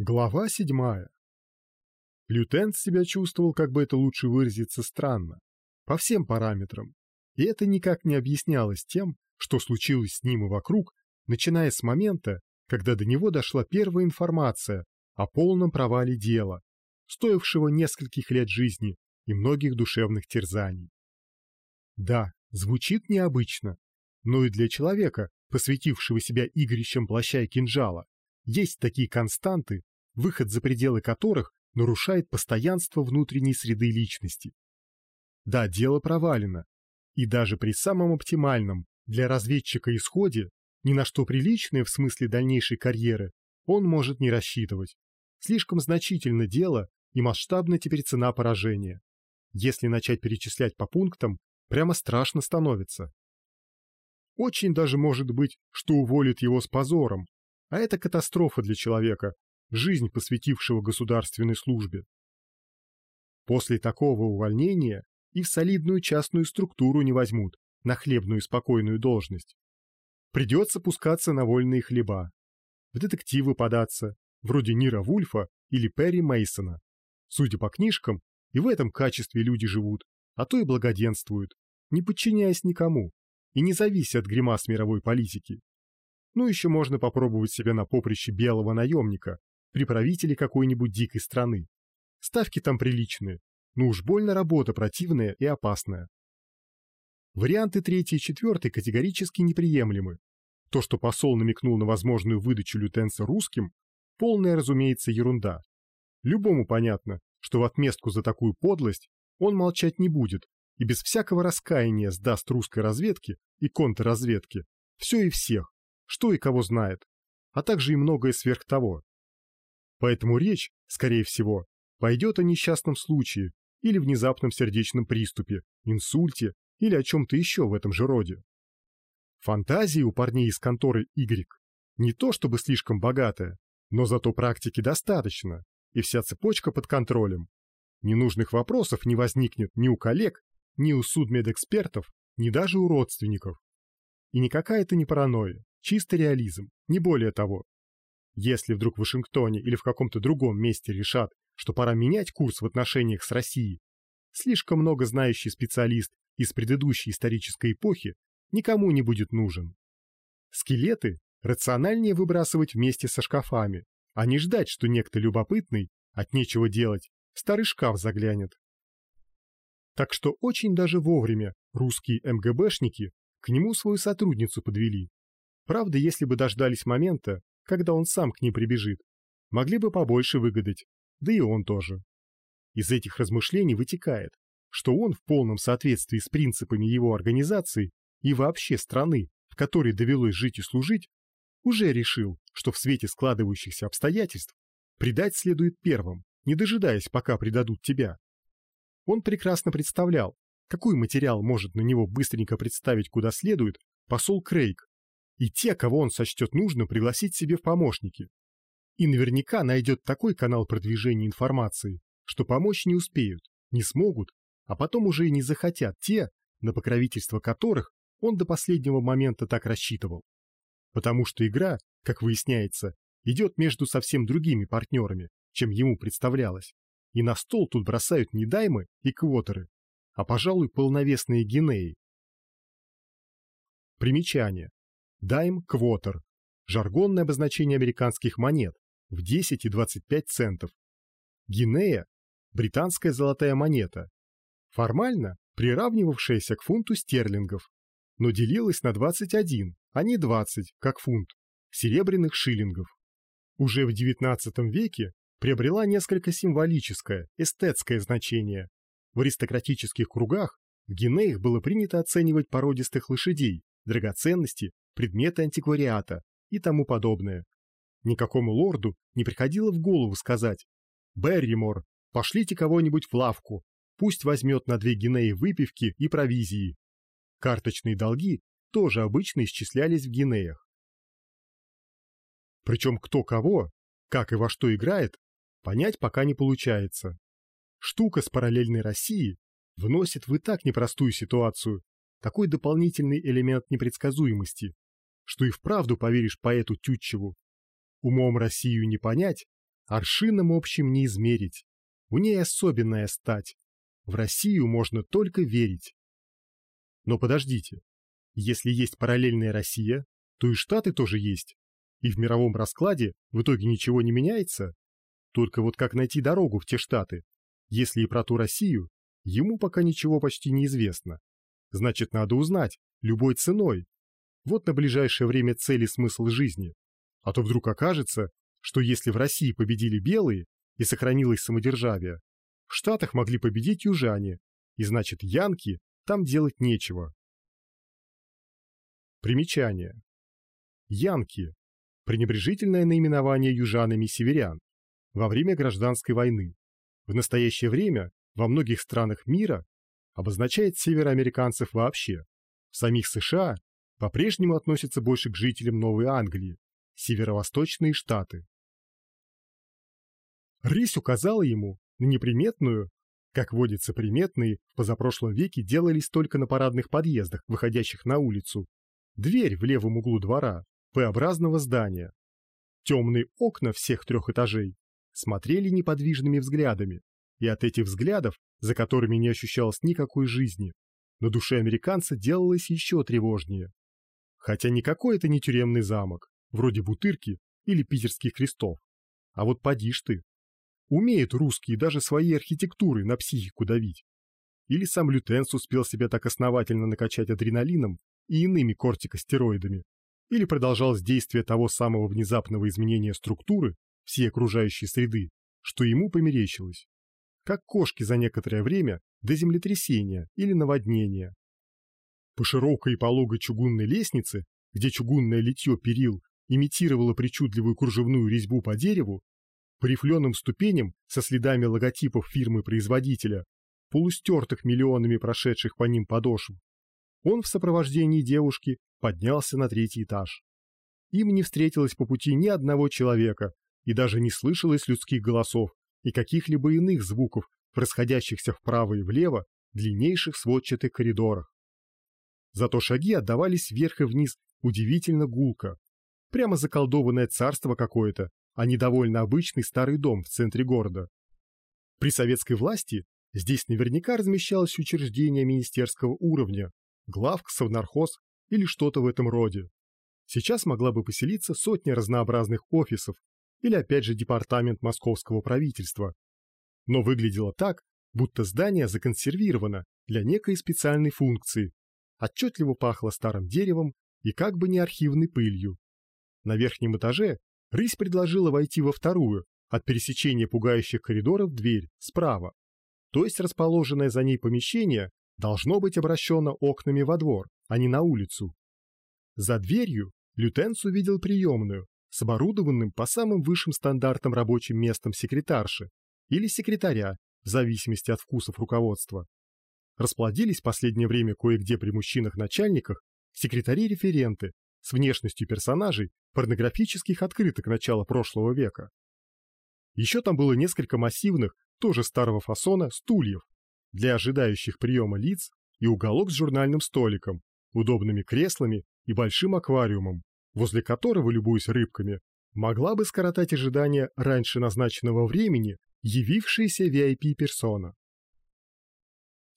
Глава седьмая. Лютент себя чувствовал, как бы это лучше выразиться, странно. По всем параметрам. И это никак не объяснялось тем, что случилось с ним и вокруг, начиная с момента, когда до него дошла первая информация о полном провале дела, стоившего нескольких лет жизни и многих душевных терзаний. Да, звучит необычно, но и для человека, посвятившего себя игрищам плаща и кинжала, есть такие константы, выход за пределы которых нарушает постоянство внутренней среды личности. Да, дело провалено, и даже при самом оптимальном для разведчика исходе ни на что приличное в смысле дальнейшей карьеры он может не рассчитывать. Слишком значительно дело и масштабна теперь цена поражения. Если начать перечислять по пунктам, прямо страшно становится. Очень даже может быть, что уволит его с позором, а это катастрофа для человека, жизнь посвятившего государственной службе. После такого увольнения и в солидную частную структуру не возьмут на хлебную спокойную должность. Придется пускаться на вольные хлеба, в детективы податься, вроде Нира Вульфа или Перри Мейсона. Судя по книжкам, и в этом качестве люди живут, а то и благоденствуют, не подчиняясь никому и не завися от гримас мировой политики. Ну еще можно попробовать себя на поприще белого наемника, при правителе какой-нибудь дикой страны. Ставки там приличные, но уж больно работа противная и опасная. Варианты третий и четвертый категорически неприемлемы. То, что посол намекнул на возможную выдачу лютенца русским, полная, разумеется, ерунда. Любому понятно, что в отместку за такую подлость он молчать не будет и без всякого раскаяния сдаст русской разведке и контрразведке все и всех, что и кого знает, а также и многое сверх того. Поэтому речь, скорее всего, пойдет о несчастном случае или внезапном сердечном приступе, инсульте или о чем-то еще в этом же роде. Фантазии у парней из конторы Y не то чтобы слишком богатая, но зато практики достаточно, и вся цепочка под контролем. Ненужных вопросов не возникнет ни у коллег, ни у судмедэкспертов, ни даже у родственников. И никакая это не паранойя, чистый реализм, не более того. Если вдруг в Вашингтоне или в каком-то другом месте решат, что пора менять курс в отношениях с Россией, слишком много знающий специалист из предыдущей исторической эпохи никому не будет нужен. Скелеты рациональнее выбрасывать вместе со шкафами, а не ждать, что некто любопытный, от нечего делать, старый шкаф заглянет. Так что очень даже вовремя русские МГБшники к нему свою сотрудницу подвели. Правда, если бы дождались момента, когда он сам к ней прибежит, могли бы побольше выгадать, да и он тоже. Из этих размышлений вытекает, что он в полном соответствии с принципами его организации и вообще страны, в которой довелось жить и служить, уже решил, что в свете складывающихся обстоятельств предать следует первым, не дожидаясь, пока предадут тебя. Он прекрасно представлял, какой материал может на него быстренько представить куда следует посол Крейг, и те, кого он сочтет нужно, пригласить себе в помощники. И наверняка найдет такой канал продвижения информации, что помочь не успеют, не смогут, а потом уже и не захотят те, на покровительство которых он до последнего момента так рассчитывал. Потому что игра, как выясняется, идет между совсем другими партнерами, чем ему представлялось, и на стол тут бросают не даймы и квотеры, а, пожалуй, полновесные гинеи. Примечание. Дайм Квотер – жаргонное обозначение американских монет в 10 и 25 центов. Гинея – британская золотая монета, формально приравнивавшаяся к фунту стерлингов, но делилась на 21, а не 20, как фунт, серебряных шиллингов. Уже в XIX веке приобрела несколько символическое, эстетское значение. В аристократических кругах в гинеях было принято оценивать породистых лошадей, драгоценности предметы антиквариата и тому подобное. Никакому лорду не приходило в голову сказать «Берримор, пошлите кого-нибудь в лавку, пусть возьмет на две гинеи выпивки и провизии». Карточные долги тоже обычно исчислялись в гинеях. Причем кто кого, как и во что играет, понять пока не получается. Штука с параллельной Россией вносит в и так непростую ситуацию такой дополнительный элемент непредсказуемости, что и вправду поверишь поэту Тютчеву. Умом Россию не понять, Аршином общим не измерить. У ней особенная стать. В Россию можно только верить. Но подождите. Если есть параллельная Россия, то и Штаты тоже есть. И в мировом раскладе в итоге ничего не меняется. Только вот как найти дорогу в те Штаты, если и про ту Россию, ему пока ничего почти не известно. Значит, надо узнать, любой ценой. Вот на ближайшее время цель и смысл жизни. А то вдруг окажется, что если в России победили белые и сохранилось самодержавие, в Штатах могли победить южане, и значит, янки там делать нечего. Примечание. Янки – пренебрежительное наименование южанами северян во время гражданской войны. В настоящее время во многих странах мира обозначает североамериканцев вообще. В самих США по-прежнему относятся больше к жителям Новой Англии, северо-восточные штаты. Рысь указала ему на неприметную, как водится приметные, в позапрошлом веке делались только на парадных подъездах, выходящих на улицу, дверь в левом углу двора, П-образного здания. Темные окна всех трех этажей смотрели неподвижными взглядами, и от этих взглядов, за которыми не ощущалось никакой жизни, на душе американца делалось еще тревожнее. Хотя никакой это не тюремный замок, вроде Бутырки или Питерских крестов. А вот поди ж ты. Умеют русские даже своей архитектурой на психику давить. Или сам Лютенс успел себя так основательно накачать адреналином и иными кортикостероидами, или продолжалось действие того самого внезапного изменения структуры всей окружающей среды, что ему померещилось. Как кошки за некоторое время до землетрясения или наводнения. По широкой и пологой чугунной лестнице, где чугунное литье перил имитировало причудливую кружевную резьбу по дереву, по рифленым ступеням со следами логотипов фирмы-производителя, полустертых миллионами прошедших по ним подошв, он в сопровождении девушки поднялся на третий этаж. Им не встретилось по пути ни одного человека, и даже не слышалось людских голосов и каких-либо иных звуков, расходящихся вправо и влево длиннейших сводчатых коридорах. Зато шаги отдавались вверх и вниз удивительно гулко. Прямо заколдованное царство какое-то, а не довольно обычный старый дом в центре города. При советской власти здесь наверняка размещалось учреждение министерского уровня, главк, совнархоз или что-то в этом роде. Сейчас могла бы поселиться сотня разнообразных офисов или опять же департамент московского правительства. Но выглядело так, будто здание законсервировано для некой специальной функции. Отчетливо пахло старым деревом и как бы не архивной пылью. На верхнем этаже рысь предложила войти во вторую, от пересечения пугающих коридоров дверь, справа. То есть расположенное за ней помещение должно быть обращено окнами во двор, а не на улицу. За дверью Лютенц увидел приемную с оборудованным по самым высшим стандартам рабочим местом секретарши или секретаря, в зависимости от вкусов руководства. Расплодились в последнее время кое-где при мужчинах-начальниках секретари-референты с внешностью персонажей порнографических открыток начала прошлого века. Еще там было несколько массивных, тоже старого фасона, стульев для ожидающих приема лиц и уголок с журнальным столиком, удобными креслами и большим аквариумом, возле которого, любуясь рыбками, могла бы скоротать ожидания раньше назначенного времени явившаяся VIP-персона.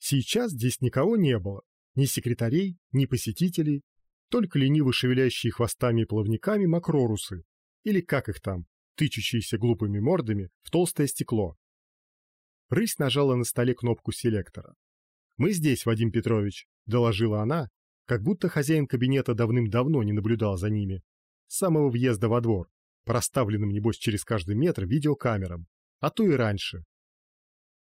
Сейчас здесь никого не было, ни секретарей, ни посетителей, только лениво шевелящие хвостами и плавниками макрорусы, или как их там, тычущиеся глупыми мордами в толстое стекло. Рысь нажала на столе кнопку селектора. «Мы здесь, Вадим Петрович», — доложила она, как будто хозяин кабинета давным-давно не наблюдал за ними. С самого въезда во двор, проставленным, небось, через каждый метр видеокамерам, а то и раньше.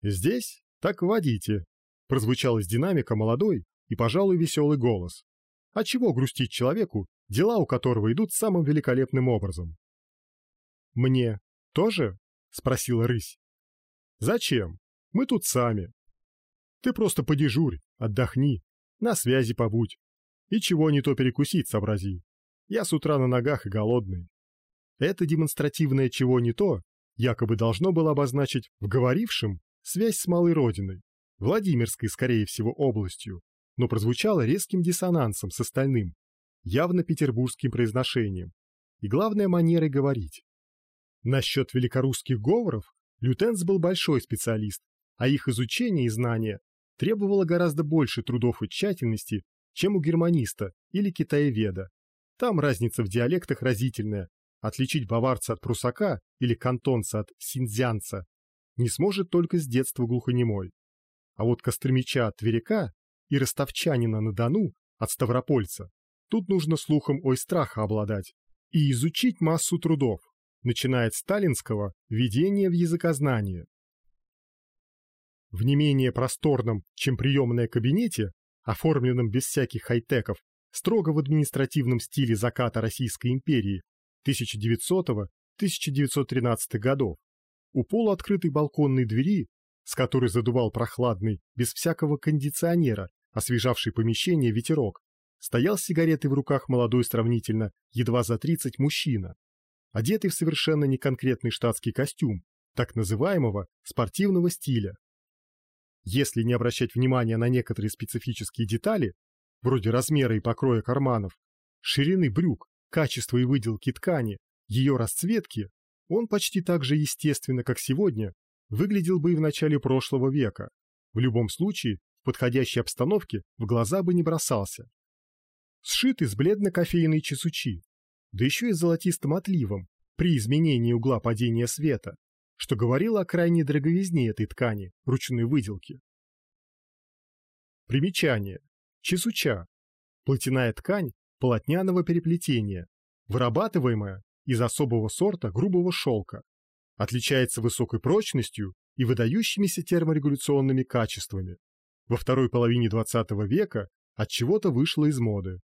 «Здесь? Так водите», — прозвучал из динамика молодой и, пожалуй, веселый голос. «А чего грустить человеку, дела у которого идут самым великолепным образом?» «Мне тоже?» — спросила рысь. «Зачем? Мы тут сами. Ты просто подежурь, отдохни, на связи побудь. И чего не то перекусить сообрази. Я с утра на ногах и голодный. Это демонстративное чего не то якобы должно было обозначить в говорившем связь с малой родиной, Владимирской, скорее всего, областью, но прозвучало резким диссонансом с остальным, явно петербургским произношением и, главное, манерой говорить. Насчет великорусских говоров Лютенс был большой специалист, а их изучение и знание требовало гораздо больше трудов и тщательности, чем у германиста или китаеведа. Там разница в диалектах разительная. Отличить баварца от прусака или кантонца от синьцзянца не сможет только с детства глухонемой. А вот Костромича от Тверяка и ростовчанина на Дону от Ставропольца тут нужно слухом ой страха обладать и изучить массу трудов, начиная от сталинского «Введения в языкознание». В не менее просторном, чем приемное кабинете, оформленном без всяких хай-теков, строго в административном стиле заката Российской империи 1900-1913 годов, у полуоткрытой балконной двери, с которой задувал прохладный, без всякого кондиционера, освежавший помещение ветерок, стоял с сигаретой в руках молодой сравнительно, едва за 30 мужчина, одетый в совершенно неконкретный штатский костюм, так называемого спортивного стиля. Если не обращать внимания на некоторые специфические детали, вроде размера и покроя карманов, ширины брюк, качества и выделки ткани, ее расцветки, он почти так же естественно, как сегодня, выглядел бы и в начале прошлого века. В любом случае, в подходящей обстановке в глаза бы не бросался. Сшит из бледно-кофейной чесучи, да еще и золотистым отливом, при изменении угла падения света, что говорило о крайней дороговизне этой ткани, ручной выделки. Примечание. Чесуча. Платяная ткань полотняного переплетения, вырабатываемая из особого сорта грубого шелка. Отличается высокой прочностью и выдающимися терморегуляционными качествами. Во второй половине XX века от чего-то вышло из моды.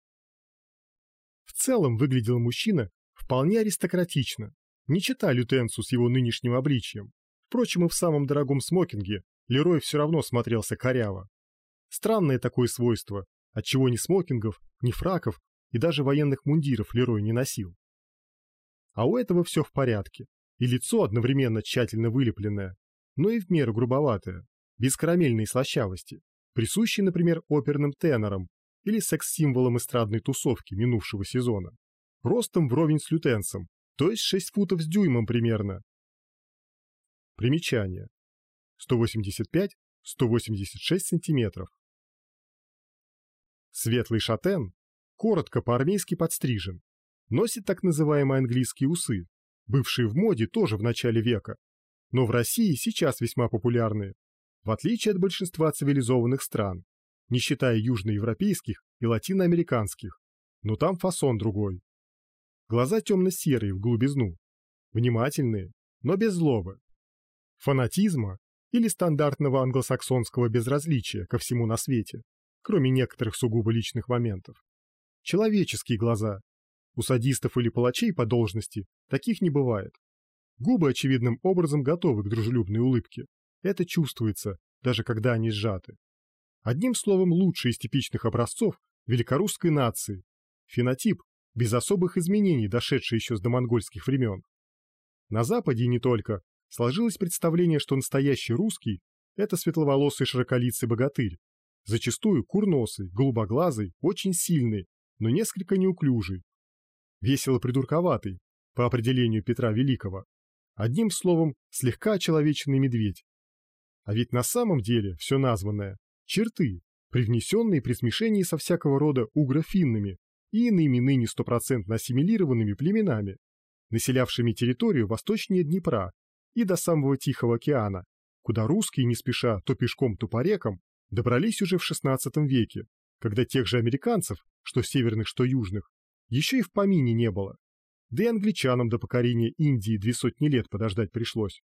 В целом выглядел мужчина вполне аристократично, не чита лютенцу с его нынешним обличием. Впрочем, и в самом дорогом смокинге Лерой все равно смотрелся коряво. Странное такое свойство, отчего ни смокингов, ни фраков и даже военных мундиров Лерой не носил. А у этого все в порядке. И лицо одновременно тщательно вылепленное, но и в меру грубоватое, без карамельной слащавости, присущей, например, оперным тенорам или секс-символам эстрадной тусовки минувшего сезона. Ростом вровень с лютенцем, то есть 6 футов с дюймом примерно. Примечание. 185-186 сантиметров. Светлый шатен, коротко по-армейски подстрижен, носит так называемые английские усы, бывшие в моде тоже в начале века, но в России сейчас весьма популярные, в отличие от большинства цивилизованных стран, не считая южноевропейских и латиноамериканских, но там фасон другой. Глаза темно-серые в голубизну, внимательные, но без злобы. Фанатизма или стандартного англосаксонского безразличия ко всему на свете, кроме некоторых сугубо личных моментов. Человеческие глаза, у садистов или палачей по должности таких не бывает. Губы очевидным образом готовы к дружелюбной улыбке. Это чувствуется, даже когда они сжаты. Одним словом, лучший из типичных образцов великорусской нации. Фенотип, без особых изменений, дошедший еще с домонгольских времен. На Западе и не только сложилось представление, что настоящий русский – это светловолосый широколицый богатырь, зачастую курносый, голубоглазый, очень сильный, но несколько неуклюжий, весело придурковатый, по определению Петра Великого. Одним словом, слегка очеловеченный медведь. А ведь на самом деле все названное – черты, привнесенные при смешении со всякого рода угрофинными и иными ныне стопроцентно ассимилированными племенами, населявшими территорию восточнее Днепра и до самого Тихого океана, куда русские не спеша то пешком, то по рекам добрались уже в XVI веке, когда тех же американцев, что северных, что южных, еще и в помине не было. Да и англичанам до покорения Индии две сотни лет подождать пришлось.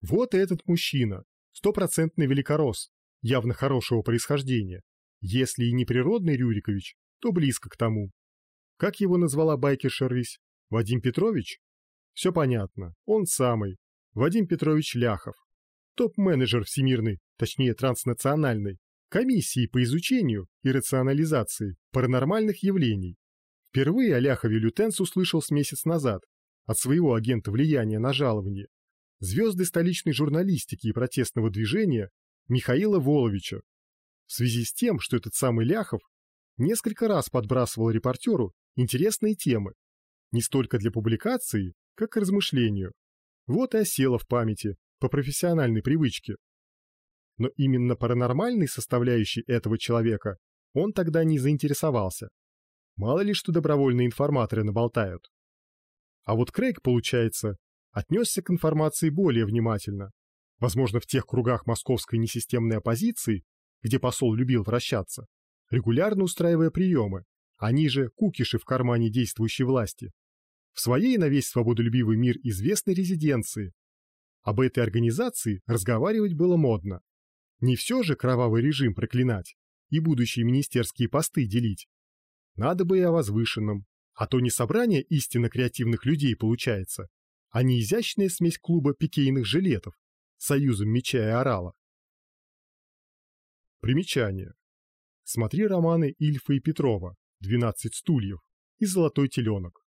Вот и этот мужчина, стопроцентный великорос, явно хорошего происхождения. Если и не природный Рюрикович, то близко к тому. Как его назвала байкерша Рысь? Вадим Петрович? Все понятно, он самый. Вадим Петрович Ляхов. Топ-менеджер всемирной, точнее транснациональной, комиссии по изучению и рационализации паранормальных явлений. Впервые о Ляхове Лютенс услышал с месяц назад от своего агента влияния на жалование, звезды столичной журналистики и протестного движения Михаила Воловича. В связи с тем, что этот самый Ляхов несколько раз подбрасывал репортеру интересные темы, не столько для публикации, как к размышлению. Вот и осело в памяти, по профессиональной привычке. Но именно паранормальной составляющей этого человека он тогда не заинтересовался. Мало ли что добровольные информаторы наболтают. А вот Крейг, получается, отнесся к информации более внимательно. Возможно, в тех кругах московской несистемной оппозиции, где посол любил вращаться, регулярно устраивая приемы, они же кукиши в кармане действующей власти. В своей на весь свободолюбивый мир известной резиденции. Об этой организации разговаривать было модно. Не все же кровавый режим проклинать и будущие министерские посты делить. Надо бы и о возвышенном, а то не собрание истинно креативных людей получается, а не изящная смесь клуба пикейных жилетов, союзом меча и орала. Примечание. Смотри романы Ильфа и Петрова «Двенадцать стульев» и «Золотой теленок».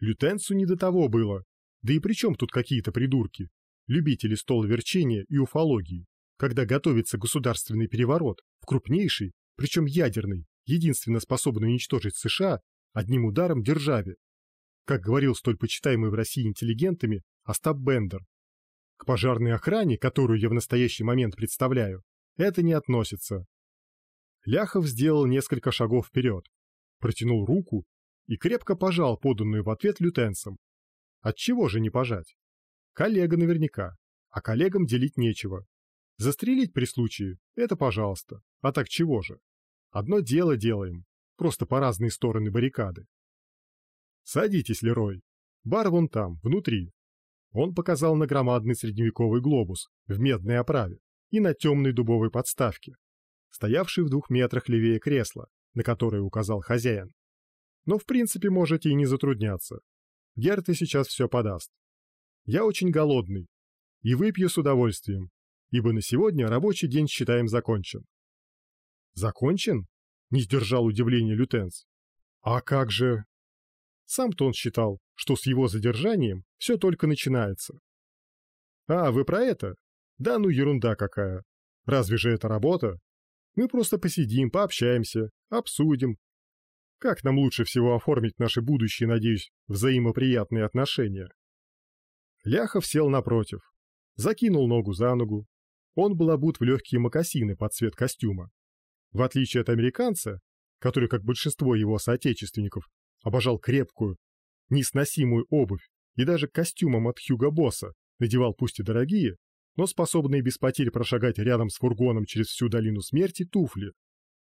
Лютенцу не до того было, да и при чем тут какие-то придурки, любители столоверчения и уфологии, когда готовится государственный переворот в крупнейшей, причем ядерной, единственно способной уничтожить США одним ударом державе, как говорил столь почитаемый в России интеллигентами Остап Бендер. К пожарной охране, которую я в настоящий момент представляю, это не относится. Ляхов сделал несколько шагов вперед, протянул руку и крепко пожал поданную в ответ лютенцам. Отчего же не пожать? Коллега наверняка, а коллегам делить нечего. Застрелить при случае – это пожалуйста, а так чего же? Одно дело делаем, просто по разные стороны баррикады. Садитесь, Лерой. Бар вон там, внутри. Он показал на громадный средневековый глобус в медной оправе и на темной дубовой подставке, стоявший в двух метрах левее кресла, на которое указал хозяин. Но в принципе можете и не затрудняться. Герта сейчас все подаст. Я очень голодный и выпью с удовольствием, ибо на сегодня рабочий день считаем закончен. Закончен? Не сдержал удивления лютенс. А как же... Сам-то он считал, что с его задержанием все только начинается. А, вы про это? Да ну ерунда какая. Разве же это работа? Мы просто посидим, пообщаемся, обсудим. Как нам лучше всего оформить наши будущие, надеюсь, взаимоприятные отношения? Ляхов сел напротив, закинул ногу за ногу. Он был обут в легкие мокасины под цвет костюма. В отличие от американца, который, как большинство его соотечественников, обожал крепкую, несносимую обувь и даже костюмом от Хьюго Босса надевал пусть и дорогие, но способные без потерь прошагать рядом с фургоном через всю долину смерти туфли,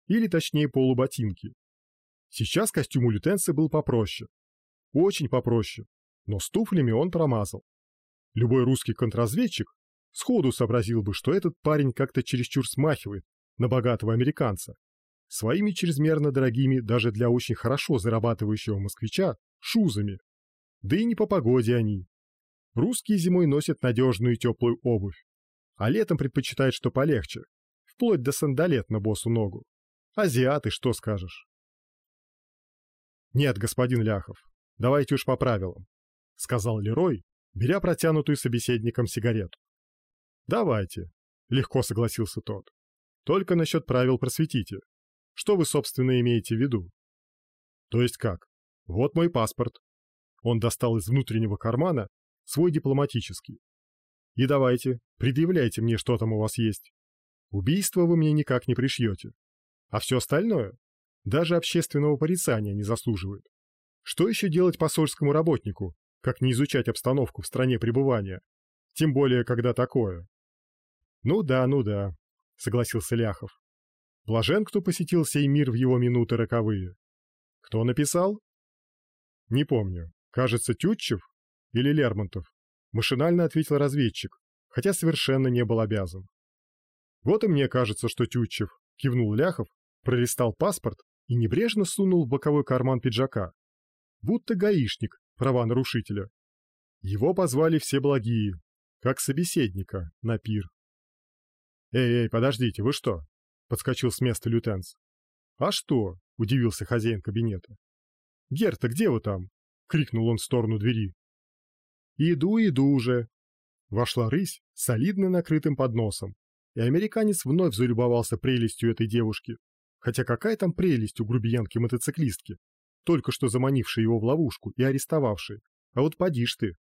или точнее полуботинки. Сейчас костюм у лютенца был попроще. Очень попроще, но с туфлями он промазал. Любой русский контрразведчик сходу сообразил бы, что этот парень как-то чересчур смахивает на богатого американца, своими чрезмерно дорогими даже для очень хорошо зарабатывающего москвича шузами. Да и не по погоде они. Русские зимой носят надежную и теплую обувь, а летом предпочитают что полегче, вплоть до сандалет на босу ногу. Азиаты, что скажешь? Нет, господин Ляхов, давайте уж по правилам, сказал Лерой, беря протянутую собеседником сигарету. Давайте, легко согласился тот. Только насчет правил просветите. Что вы, собственно, имеете в виду? То есть как? Вот мой паспорт. Он достал из внутреннего кармана свой дипломатический. И давайте, предъявляйте мне, что там у вас есть. Убийство вы мне никак не пришьете. А все остальное даже общественного порицания не заслуживает. Что еще делать посольскому работнику, как не изучать обстановку в стране пребывания? Тем более, когда такое. Ну да, ну да, согласился Ляхов. Блажен, кто посетил сей мир в его минуты роковые. Кто написал? Не помню. Кажется, Тютчев или Лермонтов. Машинально ответил разведчик, хотя совершенно не был обязан. Вот и мне кажется, что Тютчев, кивнул Ляхов, пролистал паспорт и небрежно сунул в боковой карман пиджака. Будто гаишник, права нарушителя. Его позвали все благие, как собеседника, на пир. «Эй-эй, подождите, вы что? Подскочил с места лютенц. «А что?» — удивился хозяин кабинета. «Герта, где вы там?» — крикнул он в сторону двери. «Иду, иду уже!» Вошла рысь солидно накрытым подносом, и американец вновь залюбовался прелестью этой девушки. Хотя какая там прелесть у грубиянки-мотоциклистки? Только что заманивший его в ловушку и арестовавший. А вот поди ж ты.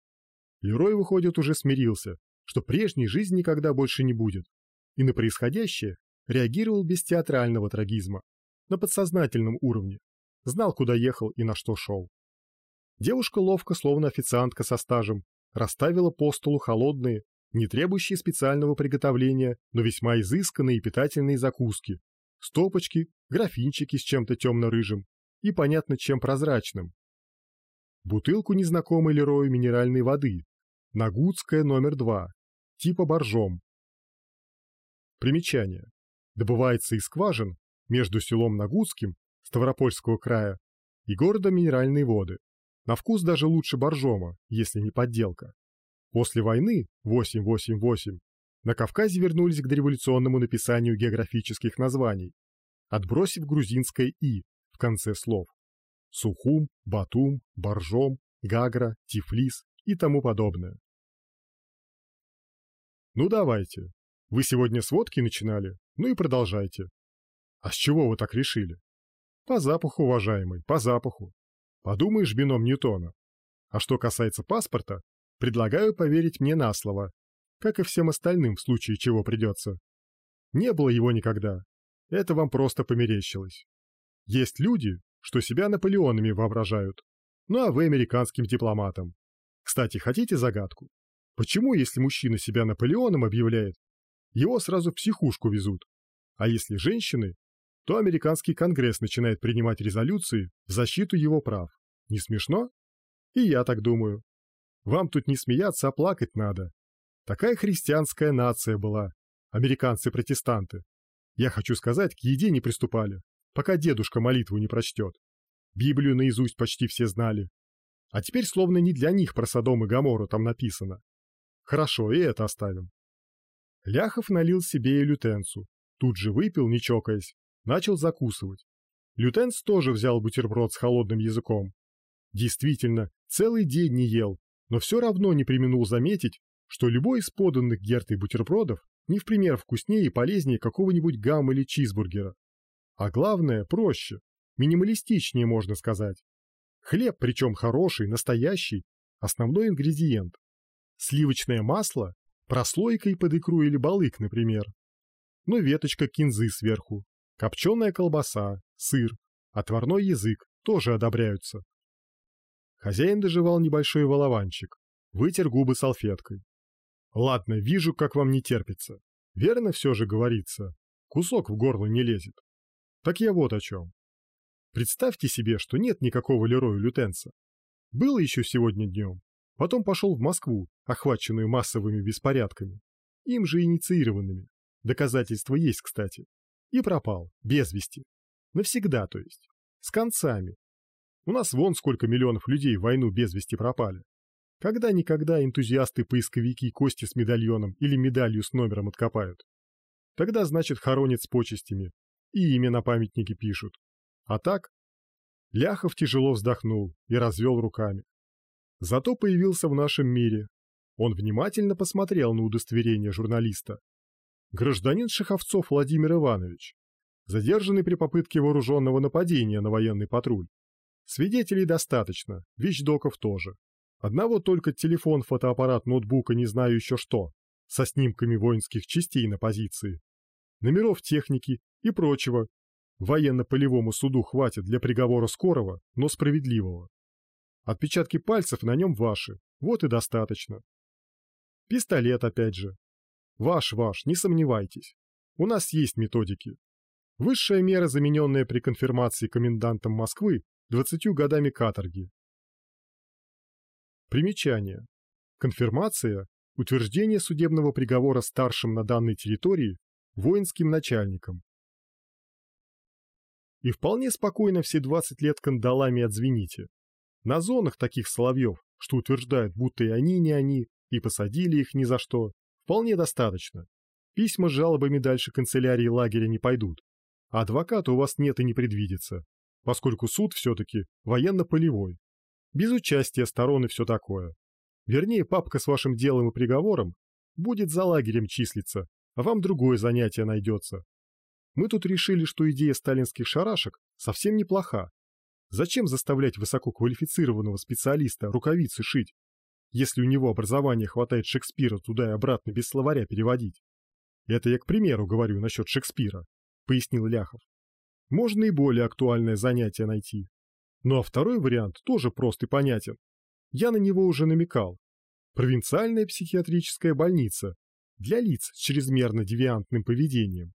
Лерой, выходит, уже смирился, что прежней жизни никогда больше не будет, и на происходящее реагировал без театрального трагизма, на подсознательном уровне, знал, куда ехал и на что шел. Девушка ловко, словно официантка со стажем, расставила по столу холодные, не требующие специального приготовления, но весьма изысканные и питательные закуски, стопочки, графинчики с чем-то темно-рыжим и понятно чем прозрачным. Бутылку незнакомой Лерою минеральной воды, Нагутская номер 2, типа боржом. Примечание. Добывается из скважин между селом Нагутским, Ставропольского края, и городом Минеральные воды. На вкус даже лучше боржома, если не подделка. После войны 888 на Кавказе вернулись к дореволюционному написанию географических названий, отбросив грузинское «и» в конце слов. Сухум, Батум, Боржом, Гагра, Тифлис и тому подобное. Ну давайте. Вы сегодня с водки начинали, ну и продолжайте. А с чего вы так решили? По запаху, уважаемый, по запаху. Подумаешь, бином Ньютона. А что касается паспорта, предлагаю поверить мне на слово, как и всем остальным в случае чего придется. Не было его никогда. Это вам просто померещилось. Есть люди, что себя Наполеонами воображают. Ну а вы американским дипломатом. Кстати, хотите загадку? Почему, если мужчина себя Наполеоном объявляет, его сразу в психушку везут? А если женщины, то американский конгресс начинает принимать резолюции в защиту его прав. Не смешно? И я так думаю. Вам тут не смеяться, а плакать надо. Такая христианская нация была. Американцы-протестанты. Я хочу сказать, к еде не приступали, пока дедушка молитву не прочтет. Библию наизусть почти все знали. А теперь словно не для них про Содом и Гоморру там написано. Хорошо, и это оставим. Ляхов налил себе и лютенцу. Тут же выпил, не чокаясь. Начал закусывать. Лютенц тоже взял бутерброд с холодным языком. Действительно, целый день не ел, но все равно не применул заметить, что любой из поданных Гертой бутербродов не в пример вкуснее и полезнее какого-нибудь гамма или чизбургера. А главное, проще, минималистичнее, можно сказать. Хлеб, причем хороший, настоящий, основной ингредиент. Сливочное масло, прослойкой под икру или балык, например. Ну, веточка кинзы сверху, копченая колбаса, сыр, отварной язык тоже одобряются. Хозяин доживал небольшой волованчик, вытер губы салфеткой. Ладно, вижу, как вам не терпится. Верно все же говорится. Кусок в горло не лезет. Так я вот о чем. Представьте себе, что нет никакого Лероя Лютенца. Было еще сегодня днем. Потом пошел в Москву, охваченную массовыми беспорядками. Им же инициированными. Доказательства есть, кстати. И пропал, без вести. Навсегда, то есть. С концами. У нас вон сколько миллионов людей в войну без вести пропали. Когда-никогда энтузиасты-поисковики кости с медальоном или медалью с номером откопают. Тогда, значит, хоронят с почестями. И имя на памятнике пишут. А так? Ляхов тяжело вздохнул и развел руками. Зато появился в нашем мире. Он внимательно посмотрел на удостоверение журналиста. Гражданин Шаховцов Владимир Иванович, задержанный при попытке вооруженного нападения на военный патруль. Свидетелей достаточно, вещдоков тоже. Одного только телефон, фотоаппарат, ноутбука, не знаю еще что, со снимками воинских частей на позиции, номеров техники и прочего, Военно-полевому суду хватит для приговора скорого, но справедливого. Отпечатки пальцев на нем ваши, вот и достаточно. Пистолет опять же. Ваш-ваш, не сомневайтесь. У нас есть методики. Высшая мера, замененная при конфирмации комендантом Москвы 20 годами каторги. Примечание. Конфирмация – утверждение судебного приговора старшим на данной территории воинским начальником, и вполне спокойно все 20 лет кандалами отзвените. На зонах таких соловьев, что утверждают, будто и они не они, и посадили их ни за что, вполне достаточно. Письма с жалобами дальше канцелярии лагеря не пойдут. А адвоката у вас нет и не предвидится, поскольку суд все-таки военно-полевой. Без участия сторон и все такое. Вернее, папка с вашим делом и приговором будет за лагерем числиться, а вам другое занятие найдется, мы тут решили, что идея сталинских шарашек совсем неплоха. Зачем заставлять высококвалифицированного специалиста рукавицы шить, если у него образования хватает Шекспира туда и обратно без словаря переводить? Это я к примеру говорю насчет Шекспира, пояснил Ляхов. Можно и более актуальное занятие найти. Ну а второй вариант тоже прост и понятен. Я на него уже намекал. Провинциальная психиатрическая больница для лиц с чрезмерно девиантным поведением.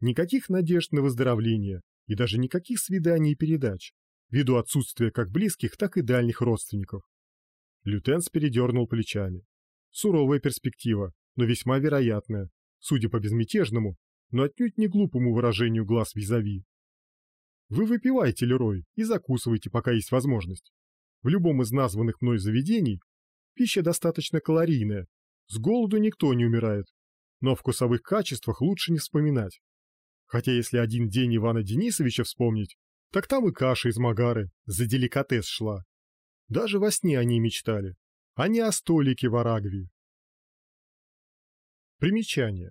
Никаких надежд на выздоровление и даже никаких свиданий и передач ввиду отсутствия как близких, так и дальних родственников. Лютенс передернул плечами. Суровая перспектива, но весьма вероятная, судя по безмятежному, но отнюдь не глупому выражению глаз визави. Вы выпивайте, Лерой, и закусывайте, пока есть возможность. В любом из названных мной заведений пища достаточно калорийная, с голоду никто не умирает, но о вкусовых качествах лучше не вспоминать. Хотя если один день Ивана Денисовича вспомнить, так там и каша из магары за деликатес шла. Даже во сне они мечтали, а не о столике в Арагвии. Примечание.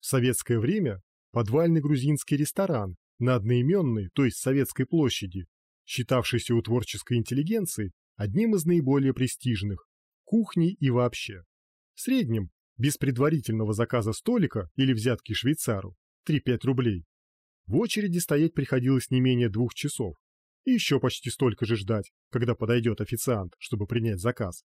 В советское время подвальный грузинский ресторан на одноименной, то есть Советской площади, считавшийся у творческой интеллигенции одним из наиболее престижных, кухней и вообще. В среднем, без предварительного заказа столика или взятки швейцару, 3-5 рублей, в очереди стоять приходилось не менее двух часов. И еще почти столько же ждать, когда подойдет официант, чтобы принять заказ.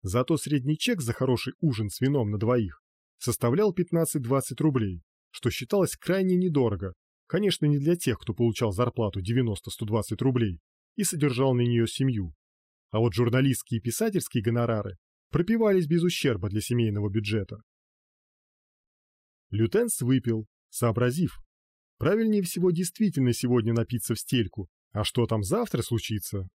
Зато средний чек за хороший ужин с вином на двоих составлял 15-20 рублей, что считалось крайне недорого. Конечно, не для тех, кто получал зарплату 90-120 рублей и содержал на нее семью. А вот журналистские и писательские гонорары пропивались без ущерба для семейного бюджета. Лютенс выпил, сообразив, Правильнее всего действительно сегодня напиться в стельку, а что там завтра случится?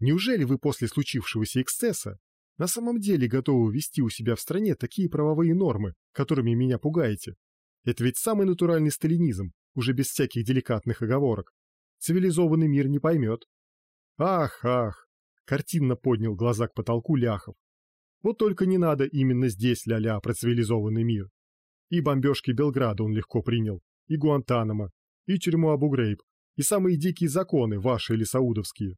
Неужели вы после случившегося эксцесса на самом деле готовы ввести у себя в стране такие правовые нормы, которыми меня пугаете? Это ведь самый натуральный сталинизм, уже без всяких деликатных оговорок. Цивилизованный мир не поймет. Ах, ах, картинно поднял глаза к потолку Ляхов. Вот только не надо именно здесь ля-ля про цивилизованный мир. И бомбежки Белграда он легко принял, и Гуантанамо, и тюрьму Абу-Грейб, и самые дикие законы, ваши или саудовские.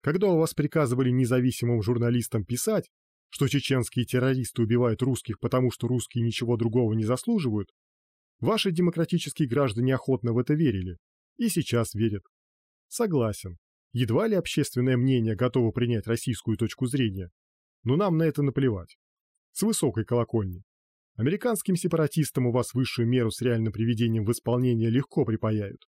Когда у вас приказывали независимым журналистам писать, что чеченские террористы убивают русских, потому что русские ничего другого не заслуживают, ваши демократические граждане охотно в это верили. И сейчас верят. Согласен. Едва ли общественное мнение готово принять российскую точку зрения. Но нам на это наплевать. С высокой колокольни. Американским сепаратистам у вас высшую меру с реальным приведением в исполнение легко припаяют.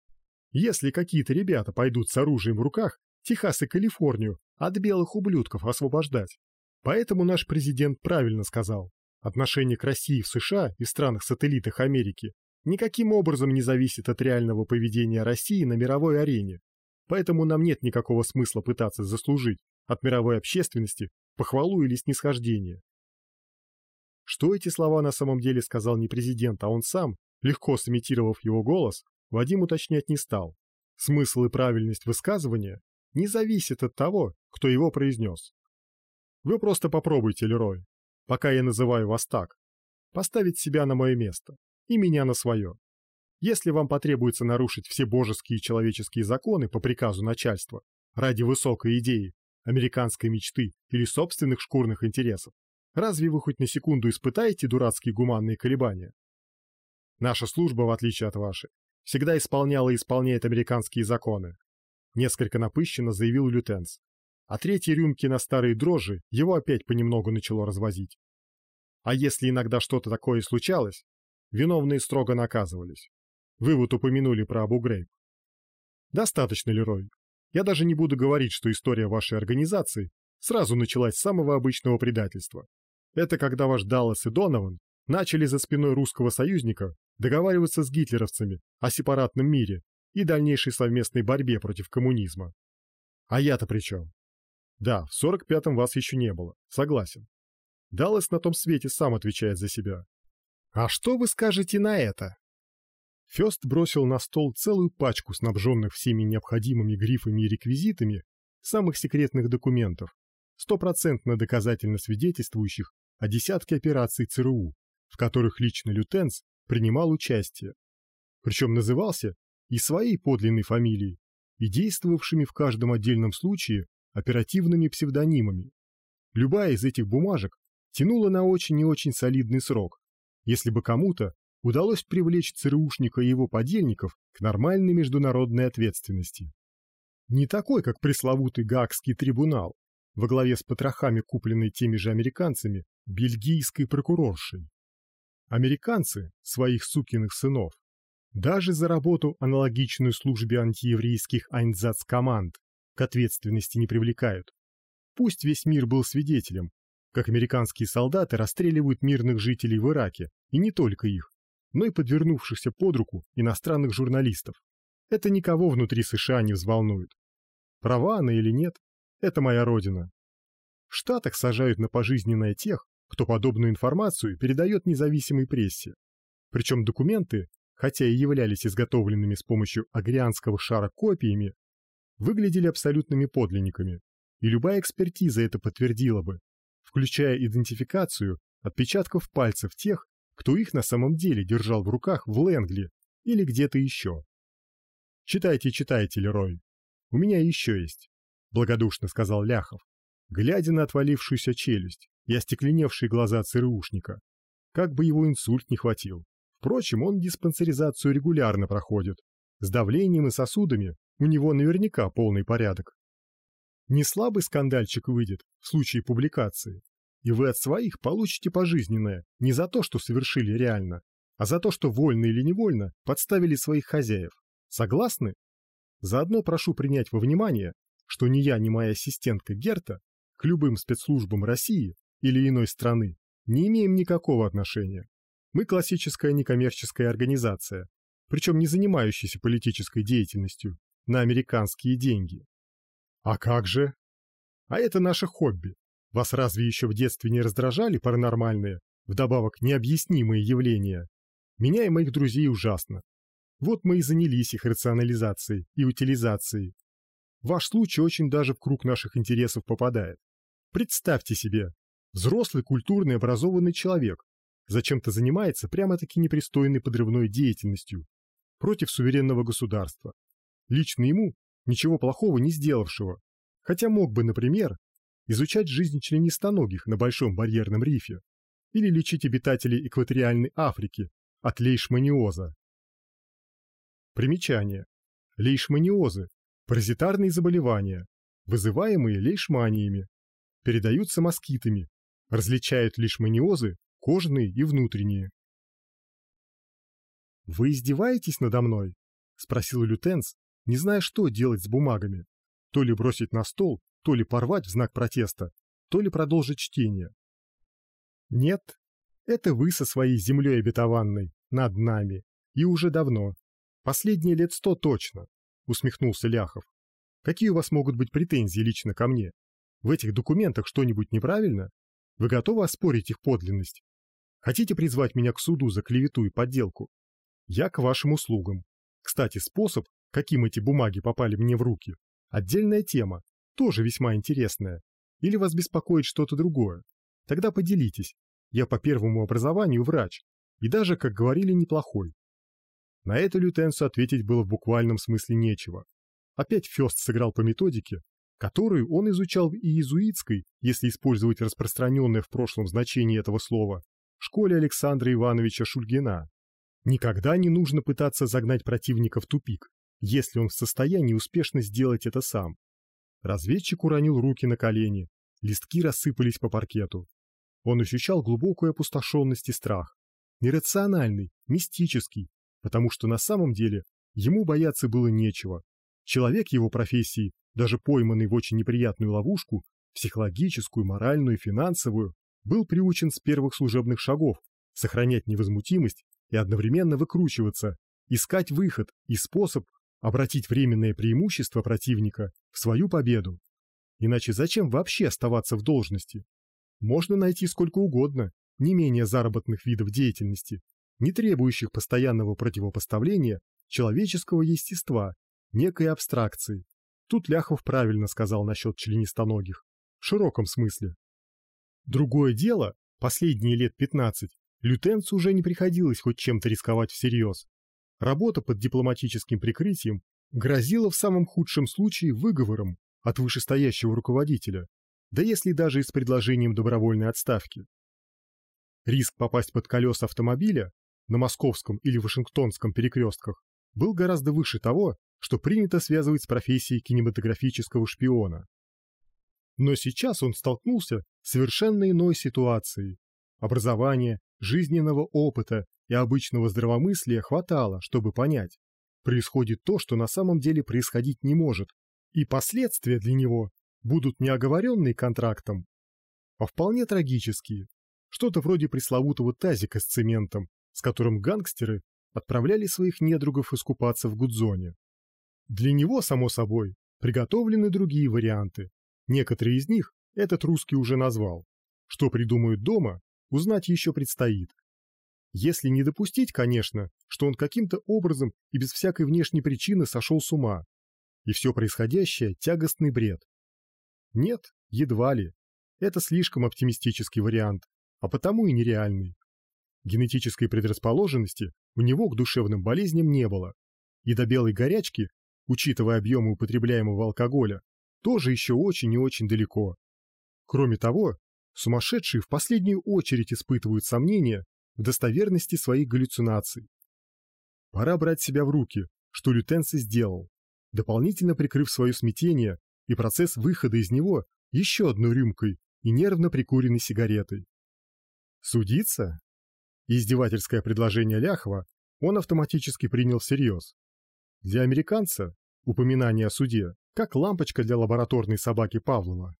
Если какие-то ребята пойдут с оружием в руках Техас и Калифорнию от белых ублюдков освобождать. Поэтому наш президент правильно сказал. Отношение к России в США и странах-сателлитах Америки никаким образом не зависит от реального поведения России на мировой арене. Поэтому нам нет никакого смысла пытаться заслужить от мировой общественности похвалу или снисхождение. Что эти слова на самом деле сказал не президент, а он сам, легко сымитировав его голос, Вадим уточнять не стал. Смысл и правильность высказывания не зависит от того, кто его произнес. Вы просто попробуйте, Лерой, пока я называю вас так, поставить себя на мое место и меня на свое. Если вам потребуется нарушить все божеские и человеческие законы по приказу начальства ради высокой идеи, американской мечты или собственных шкурных интересов, Разве вы хоть на секунду испытаете дурацкие гуманные колебания? Наша служба, в отличие от вашей, всегда исполняла и исполняет американские законы. Несколько напыщенно заявил лютенс. А третьи рюмки на старые дрожжи его опять понемногу начало развозить. А если иногда что-то такое случалось, виновные строго наказывались. Вы вот упомянули про Абу Грейб. Достаточно, Лерой. Я даже не буду говорить, что история вашей организации сразу началась с самого обычного предательства. Это когда ваш Даллас и Донован начали за спиной русского союзника договариваться с гитлеровцами о сепаратном мире и дальнейшей совместной борьбе против коммунизма. А я-то при чем? Да, в 45-м вас еще не было, согласен. Даллас на том свете сам отвечает за себя. А что вы скажете на это? Фёст бросил на стол целую пачку снабженных всеми необходимыми грифами и реквизитами самых секретных документов, стопроцентно доказательно свидетельствующих о десятке операций ЦРУ, в которых лично Лютенс принимал участие. Причем назывался и своей подлинной фамилией, и действовавшими в каждом отдельном случае оперативными псевдонимами. Любая из этих бумажек тянула на очень и очень солидный срок, если бы кому-то удалось привлечь ЦРУшника и его подельников к нормальной международной ответственности. Не такой, как пресловутый Гаагский трибунал, во главе с потрохами, купленной теми же американцами, бельгийской прокуроршей. Американцы своих сукиных сынов даже за работу, аналогичную службе антиеврейских айнзац-команд, к ответственности не привлекают. Пусть весь мир был свидетелем, как американские солдаты расстреливают мирных жителей в Ираке, и не только их, но и подвернувшихся под руку иностранных журналистов. Это никого внутри США не взволнует. Права она или нет, это моя родина. В Штатах сажают на пожизненное тех, кто подобную информацию передает независимой прессе. Причем документы хотя и являлись изготовленными с помощью агрианского шара копиями, выглядели абсолютными подлинниками, и любая экспертиза это подтвердила бы, включая идентификацию отпечатков пальцев тех, кто их на самом деле держал в руках в Лэнгли или где-то еще. «Читайте, читайте, Лерой. У меня еще есть», — благодушно сказал Ляхов, глядя на отвалившуюся челюсть и остекленевшие глаза ЦРУшника. Как бы его инсульт не хватил. Впрочем, он диспансеризацию регулярно проходит. С давлением и сосудами у него наверняка полный порядок. Не слабый скандальчик выйдет в случае публикации, и вы от своих получите пожизненное не за то, что совершили реально, а за то, что вольно или невольно подставили своих хозяев. Согласны? Заодно прошу принять во внимание, что ни я, ни моя ассистентка Герта к любым спецслужбам России или иной страны не имеем никакого отношения. Мы классическая некоммерческая организация, причем не занимающаяся политической деятельностью, на американские деньги. А как же? А это наше хобби. Вас разве еще в детстве не раздражали паранормальные, вдобавок необъяснимые явления? Меня и моих друзей ужасно. Вот мы и занялись их рационализацией и утилизацией. Ваш случай очень даже в круг наших интересов попадает. Представьте себе, взрослый культурный образованный человек, зачем-то занимается прямо-таки непристойной подрывной деятельностью против суверенного государства. Лично ему ничего плохого не сделавшего, хотя мог бы, например, изучать жизнь членистоногих на Большом барьерном рифе или лечить обитателей экваториальной Африки от лейшманиоза. Примечание. Лейшманиозы – паразитарные заболевания, вызываемые лейшманиями, передаются москитами, различают лейшманиозы кожные и внутренние. «Вы издеваетесь надо мной?» — спросил лютенс, не зная, что делать с бумагами. То ли бросить на стол, то ли порвать в знак протеста, то ли продолжить чтение. «Нет, это вы со своей землей обетованной, над нами, и уже давно. Последние лет сто точно», — усмехнулся Ляхов. «Какие у вас могут быть претензии лично ко мне? В этих документах что-нибудь неправильно? Вы готовы оспорить их подлинность?» Хотите призвать меня к суду за клевету и подделку? Я к вашим услугам. Кстати, способ, каким эти бумаги попали мне в руки, отдельная тема, тоже весьма интересная. Или вас беспокоит что-то другое? Тогда поделитесь. Я по первому образованию врач, и даже, как говорили, неплохой. На это лютенсу ответить было в буквальном смысле нечего. Опять Фёст сыграл по методике, которую он изучал в иезуитской, если использовать распространенное в прошлом значение этого слова, школе Александра Ивановича Шульгина. Никогда не нужно пытаться загнать противника в тупик, если он в состоянии успешно сделать это сам. Разведчик уронил руки на колени, листки рассыпались по паркету. Он ощущал глубокую опустошенность и страх. Нерациональный, мистический, потому что на самом деле ему бояться было нечего. Человек его профессии, даже пойманный в очень неприятную ловушку, психологическую, моральную, финансовую, был приучен с первых служебных шагов сохранять невозмутимость и одновременно выкручиваться, искать выход и способ обратить временное преимущество противника в свою победу. Иначе зачем вообще оставаться в должности? Можно найти сколько угодно не менее заработных видов деятельности, не требующих постоянного противопоставления человеческого естества, некой абстракции. Тут Ляхов правильно сказал насчет членистоногих, в широком смысле. Другое дело, последние лет 15, лютенцу уже не приходилось хоть чем-то рисковать всерьез. Работа под дипломатическим прикрытием грозило в самом худшем случае выговором от вышестоящего руководителя, да если даже и с предложением добровольной отставки. Риск попасть под колеса автомобиля на московском или вашингтонском перекрестках был гораздо выше того, что принято связывать с профессией кинематографического шпиона. Но сейчас он столкнулся с совершенно иной ситуацией. Образования, жизненного опыта и обычного здравомыслия хватало, чтобы понять, происходит то, что на самом деле происходить не может, и последствия для него будут не оговоренные контрактом, а вполне трагические, что-то вроде пресловутого тазика с цементом, с которым гангстеры отправляли своих недругов искупаться в Гудзоне. Для него, само собой, приготовлены другие варианты. Некоторые из них этот русский уже назвал. Что придумают дома, узнать еще предстоит. Если не допустить, конечно, что он каким-то образом и без всякой внешней причины сошел с ума, и все происходящее – тягостный бред. Нет, едва ли. Это слишком оптимистический вариант, а потому и нереальный. Генетической предрасположенности у него к душевным болезням не было, и до белой горячки, учитывая объемы употребляемого алкоголя, тоже еще очень и очень далеко. Кроме того, сумасшедшие в последнюю очередь испытывают сомнения в достоверности своих галлюцинаций. Пора брать себя в руки, что Лютенци сделал, дополнительно прикрыв свое смятение и процесс выхода из него еще одной рюмкой и нервно прикуренной сигаретой. Судиться? Издевательское предложение Ляхова он автоматически принял всерьез. Для американца упоминание о суде как лампочка для лабораторной собаки Павлова.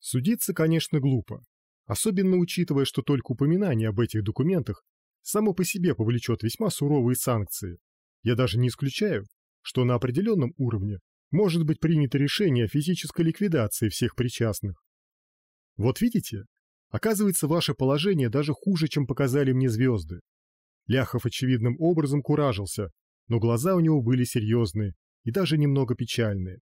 Судиться, конечно, глупо, особенно учитывая, что только упоминание об этих документах само по себе повлечет весьма суровые санкции. Я даже не исключаю, что на определенном уровне может быть принято решение о физической ликвидации всех причастных. Вот видите, оказывается, ваше положение даже хуже, чем показали мне звезды. Ляхов очевидным образом куражился, но глаза у него были серьезные и даже немного печальные.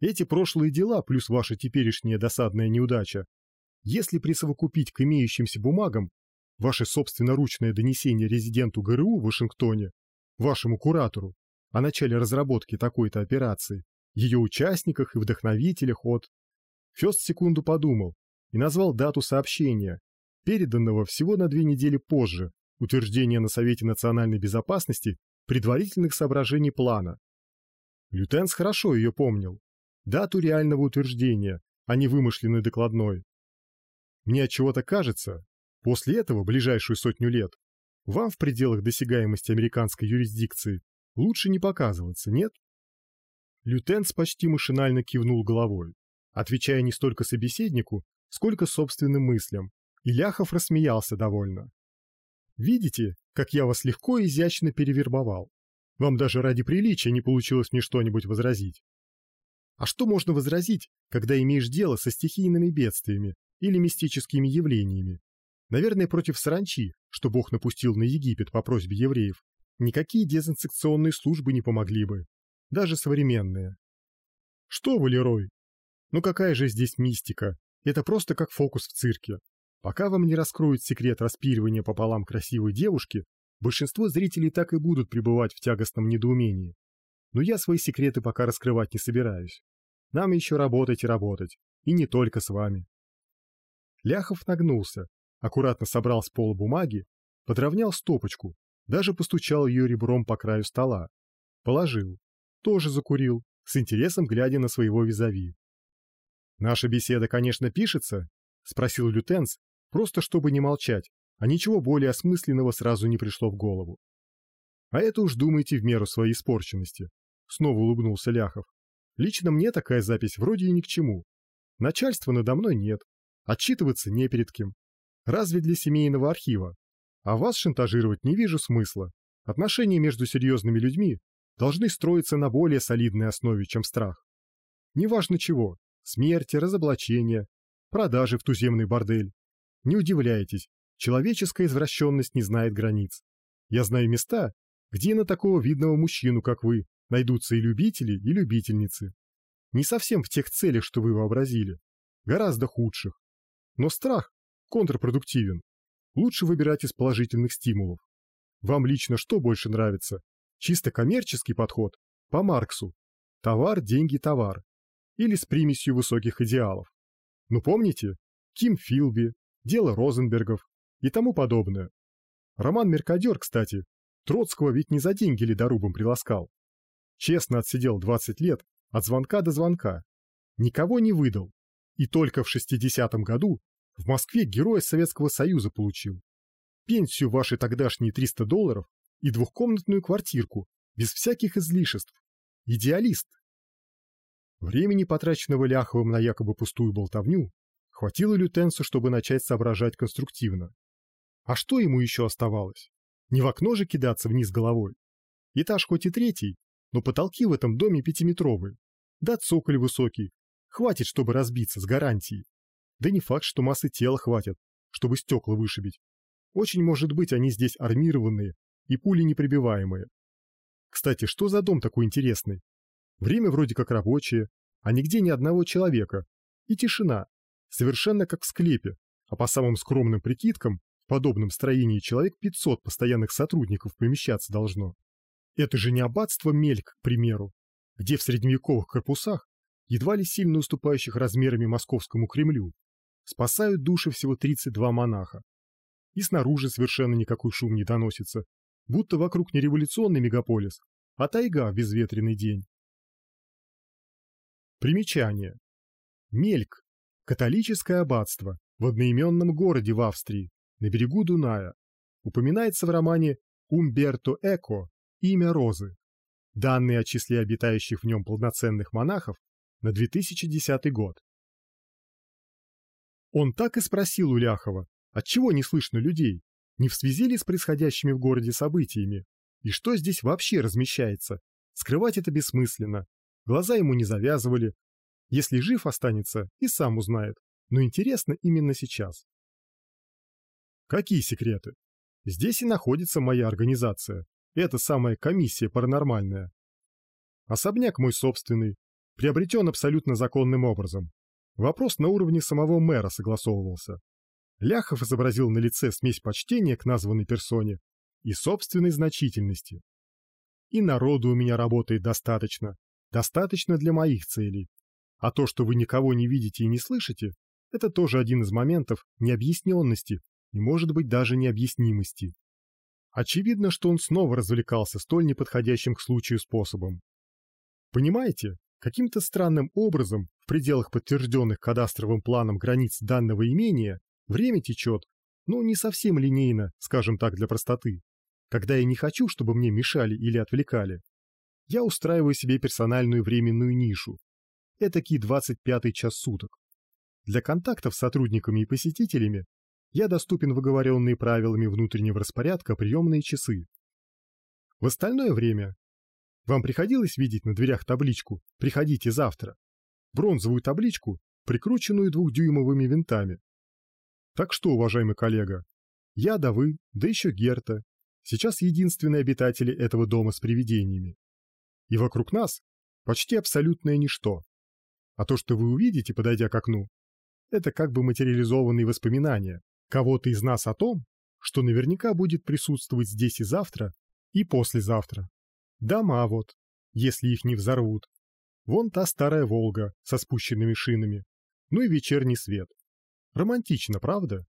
Эти прошлые дела плюс ваша теперешняя досадная неудача, если присовокупить к имеющимся бумагам ваше собственноручное донесение резиденту ГРУ в Вашингтоне, вашему куратору, о начале разработки такой-то операции, ее участниках и вдохновителях от... Фест секунду подумал и назвал дату сообщения, переданного всего на две недели позже, утверждение на Совете национальной безопасности предварительных соображений плана. Лютенс хорошо ее помнил. Дату реального утверждения, а не вымышленный докладной. Мне от чего-то кажется, после этого ближайшую сотню лет вам в пределах досягаемости американской юрисдикции лучше не показываться, нет? Лютенс почти машинально кивнул головой, отвечая не столько собеседнику, сколько собственным мыслям, и Ляхов рассмеялся довольно. «Видите, как я вас легко и изящно перевербовал? Вам даже ради приличия не получилось мне что-нибудь возразить. А что можно возразить, когда имеешь дело со стихийными бедствиями или мистическими явлениями? Наверное, против саранчи, что Бог напустил на Египет по просьбе евреев, никакие дезинсекционные службы не помогли бы, даже современные. Что вы, Лерой? Ну какая же здесь мистика? Это просто как фокус в цирке. Пока вам не раскроют секрет распиливания пополам красивой девушки, большинство зрителей так и будут пребывать в тягостном недоумении. Но я свои секреты пока раскрывать не собираюсь. Нам еще работать и работать, и не только с вами. Ляхов нагнулся, аккуратно собрал с пола бумаги, подровнял стопочку, даже постучал ее ребром по краю стола. Положил. Тоже закурил, с интересом глядя на своего визави. «Наша беседа, конечно, пишется?» — спросил лютенс, просто чтобы не молчать, а ничего более осмысленного сразу не пришло в голову. «А это уж думайте в меру своей испорченности», — снова улыбнулся Ляхов. «Лично мне такая запись вроде и ни к чему. Начальства надо мной нет, отчитываться не перед кем. Разве для семейного архива? А вас шантажировать не вижу смысла. Отношения между серьезными людьми должны строиться на более солидной основе, чем страх. Неважно чего – смерти, разоблачения, продажи в туземный бордель. Не удивляйтесь, человеческая извращенность не знает границ. Я знаю места, где на такого видного мужчину, как вы, найдутся и любители, и любительницы. Не совсем в тех целях, что вы вообразили. Гораздо худших. Но страх контрпродуктивен. Лучше выбирать из положительных стимулов. Вам лично что больше нравится? Чисто коммерческий подход По Марксу. Товар, деньги, товар. Или с примесью высоких идеалов. Ну помните? Ким Филби, дело Розенбергов и тому подобное. Роман «Меркадер», кстати, Троцкого ведь не за деньги ледорубом приласкал. Честно отсидел 20 лет от звонка до звонка. Никого не выдал. И только в 60-м году в Москве Героя Советского Союза получил. Пенсию ваши тогдашние 300 долларов и двухкомнатную квартирку, без всяких излишеств. Идеалист. Времени, потраченного Ляховым на якобы пустую болтовню, хватило лютенцу, чтобы начать соображать конструктивно. А что ему еще оставалось? Не в окно же кидаться вниз головой. Этаж хоть и третий, но потолки в этом доме пятиметровые. Да цоколь высокий. Хватит, чтобы разбиться, с гарантией. Да не факт, что массы тела хватит, чтобы стекла вышибить. Очень может быть, они здесь армированные и пули неприбиваемые. Кстати, что за дом такой интересный? Время вроде как рабочее, а нигде ни одного человека. И тишина. Совершенно как в склепе, а по самым скромным прикидкам, в подобном строении человек 500 постоянных сотрудников помещаться должно. Это же не аббатство Мельк, к примеру, где в средневековых корпусах, едва ли сильно уступающих размерами московскому Кремлю, спасают души всего 32 монаха. И снаружи совершенно никакой шум не доносится, будто вокруг не революционный мегаполис, а тайга в безветренный день. Примечание. Мельк – католическое аббатство в одноименном городе в Австрии, на берегу Дуная. Упоминается в романе Умберто Эко «Имя Розы». Данные о числе обитающих в нем полноценных монахов на 2010 год. Он так и спросил у Ляхова, отчего не слышно людей, не в связи ли с происходящими в городе событиями, и что здесь вообще размещается. Скрывать это бессмысленно. Глаза ему не завязывали. Если жив останется, и сам узнает. Но интересно именно сейчас. Какие секреты? Здесь и находится моя организация. Это самая комиссия паранормальная. Особняк мой собственный, приобретен абсолютно законным образом. Вопрос на уровне самого мэра согласовывался. Ляхов изобразил на лице смесь почтения к названной персоне и собственной значительности. И народу у меня работает достаточно, достаточно для моих целей. А то, что вы никого не видите и не слышите, это тоже один из моментов необъясненности и, может быть, даже необъяснимости. Очевидно, что он снова развлекался столь неподходящим к случаю способом. Понимаете, каким-то странным образом в пределах подтвержденных кадастровым планом границ данного имения Время течет, но не совсем линейно, скажем так, для простоты. Когда я не хочу, чтобы мне мешали или отвлекали, я устраиваю себе персональную временную нишу. Этакий 25-й час суток. Для контактов с сотрудниками и посетителями я доступен в оговоренные правилами внутреннего распорядка приемные часы. В остальное время вам приходилось видеть на дверях табличку «Приходите завтра», бронзовую табличку, прикрученную двухдюймовыми винтами. Так что, уважаемый коллега, я да вы, да еще Герта, сейчас единственные обитатели этого дома с привидениями. И вокруг нас почти абсолютное ничто. А то, что вы увидите, подойдя к окну, это как бы материализованные воспоминания кого-то из нас о том, что наверняка будет присутствовать здесь и завтра, и послезавтра. Дома вот, если их не взорвут. Вон та старая «Волга» со спущенными шинами, ну и вечерний свет. Романтично, правда?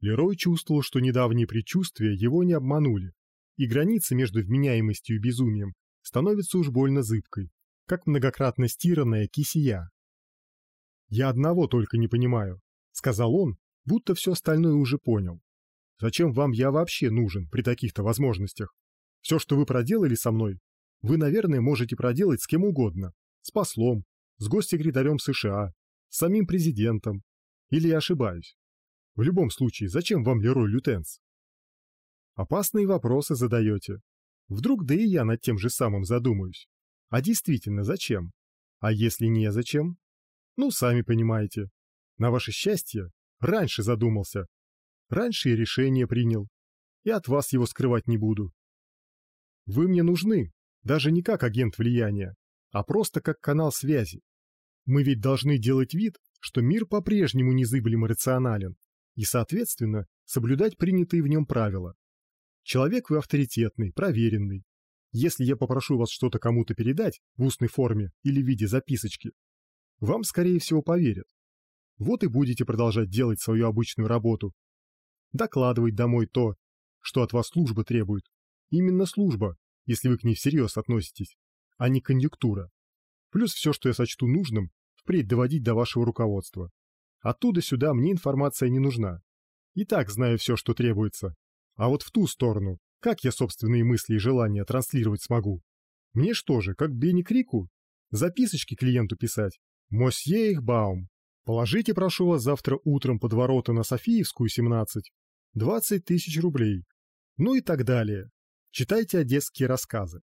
Лерой чувствовал, что недавние предчувствия его не обманули, и граница между вменяемостью и безумием становится уж больно зыбкой, как многократно стиранная кисия. «Я одного только не понимаю», — сказал он, будто все остальное уже понял. «Зачем вам я вообще нужен при таких-то возможностях? Все, что вы проделали со мной, вы, наверное, можете проделать с кем угодно. С послом, с госсекретарем США, с самим президентом, или я ошибаюсь? В любом случае, зачем вам Лерой Лютенс? Опасные вопросы задаете. Вдруг да и я над тем же самым задумаюсь. А действительно, зачем? А если не зачем? Ну, сами понимаете. На ваше счастье, раньше задумался. Раньше и решение принял. И от вас его скрывать не буду. Вы мне нужны, даже не как агент влияния, а просто как канал связи. Мы ведь должны делать вид, что мир по-прежнему незыблем и рационален, и, соответственно, соблюдать принятые в нем правила. Человек вы авторитетный, проверенный. Если я попрошу вас что-то кому-то передать в устной форме или в виде записочки, вам, скорее всего, поверят. Вот и будете продолжать делать свою обычную работу. Докладывать домой то, что от вас служба требует. Именно служба, если вы к ней всерьез относитесь, а не конъюнктура. Плюс все, что я сочту нужным, впредь доводить до вашего руководства. Оттуда сюда мне информация не нужна. И так знаю все, что требуется. А вот в ту сторону, как я собственные мысли и желания транслировать смогу? Мне что же, как Бенни Крику? Записочки клиенту писать? Мосье их Баум. Положите, прошу вас, завтра утром под ворота на Софиевскую, 17. 20 тысяч рублей. Ну и так далее. Читайте одесские рассказы.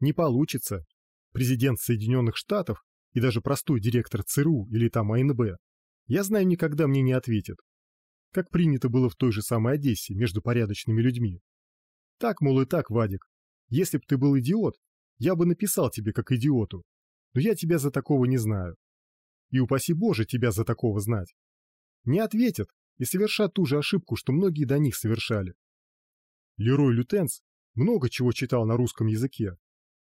Не получится. Президент Соединенных Штатов и даже простой директор ЦРУ или там АНБ, я знаю, никогда мне не ответит. Как принято было в той же самой Одессе между порядочными людьми. Так, мол, и так, Вадик. Если б ты был идиот, я бы написал тебе как идиоту. Но я тебя за такого не знаю. И упаси Боже тебя за такого знать. Не ответят и совершат ту же ошибку, что многие до них совершали. Лерой Лютенс много чего читал на русском языке,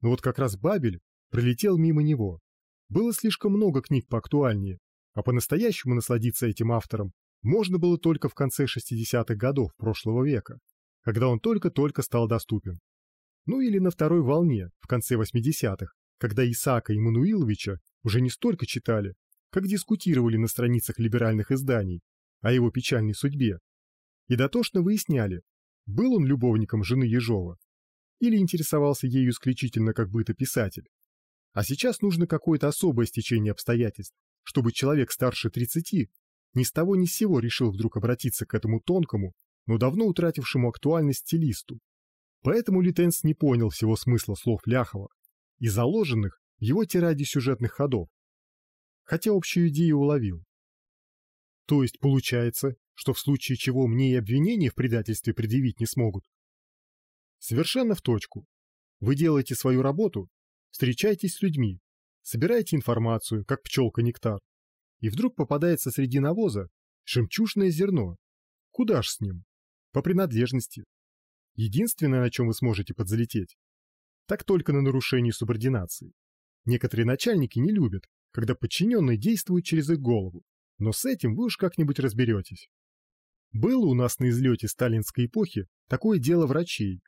но вот как раз Бабель пролетел мимо него. Было слишком много книг поактуальнее, а по-настоящему насладиться этим автором можно было только в конце 60-х годов прошлого века, когда он только-только стал доступен. Ну или на второй волне, в конце 80-х, когда Исаака Иммануиловича уже не столько читали, как дискутировали на страницах либеральных изданий о его печальной судьбе, и дотошно выясняли, был он любовником жены Ежова или интересовался ею исключительно как бытописатель. А сейчас нужно какое-то особое стечение обстоятельств, чтобы человек старше 30 ни с того ни с сего решил вдруг обратиться к этому тонкому, но давно утратившему актуальность стилисту. Поэтому Литенс не понял всего смысла слов Ляхова и заложенных в его тираде сюжетных ходов, хотя общую идею уловил. То есть получается, что в случае чего мне и обвинения в предательстве предъявить не смогут. Совершенно в точку. Вы делаете свою работу, встречаетесь с людьми, собираете информацию, как пчелка нектар, и вдруг попадается среди навоза жемчужное зерно. Куда ж с ним? По принадлежности. Единственное, на чем вы сможете подзалететь, так только на нарушении субординации. Некоторые начальники не любят, когда подчиненные действуют через их голову, но с этим вы уж как-нибудь разберетесь. Было у нас на излете сталинской эпохи такое дело врачей.